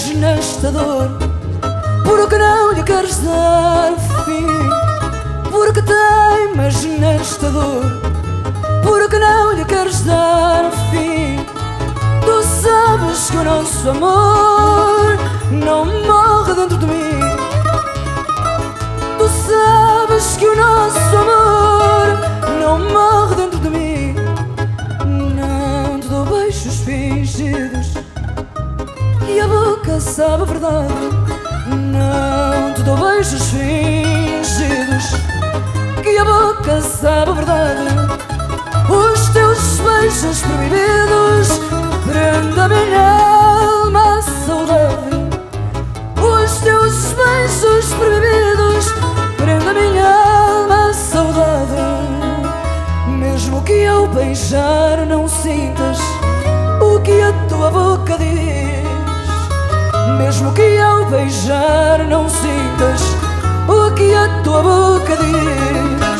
mais nesta dor? Porque não lhe queres dar fim? Porque teimas nesta dor? Porque não lhe queres dar fim? Tu sabes que o nosso amor sabe a verdade. Não te dou beijos fingidos. Que a boca sabe a verdade. Os teus beijos proibidos. Prende a minha alma a saudade. Os teus beijos proibidos. Prende a minha alma a saudade. Mesmo que ao beijar não sintas O que a tua boca diz mesmo que ao beijar não sintas o que a tua boca diz